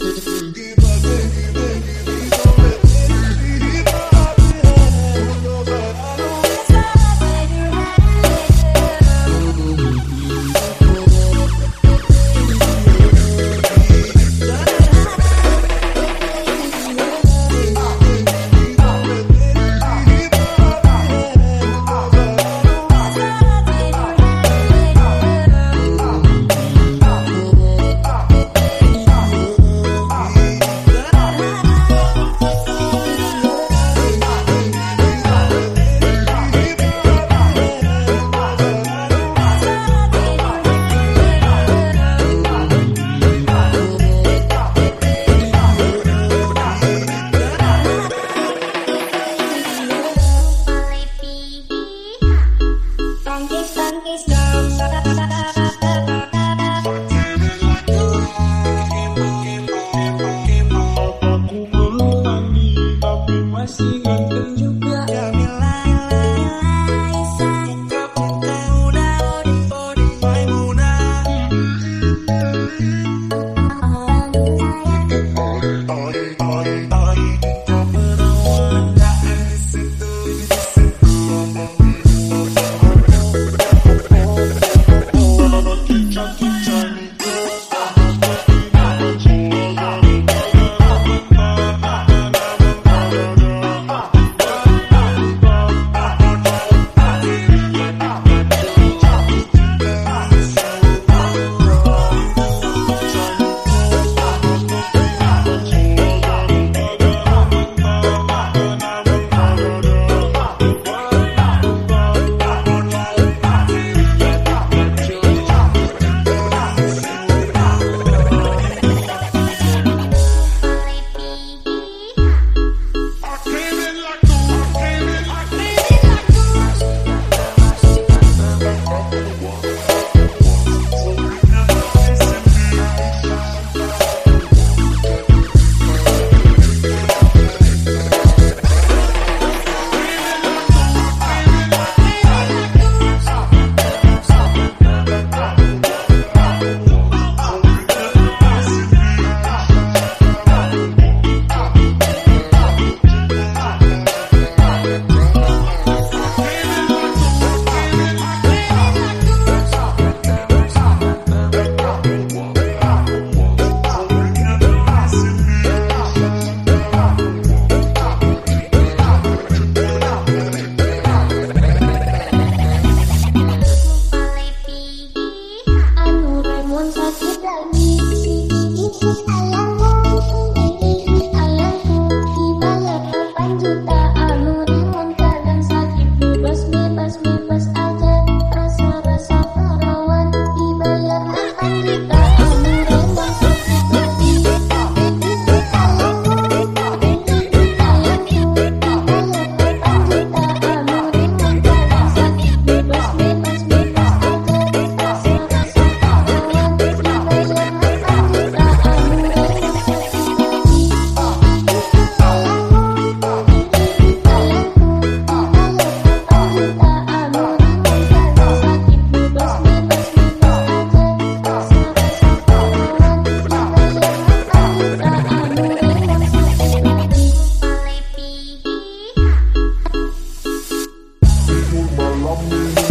Chucky. all.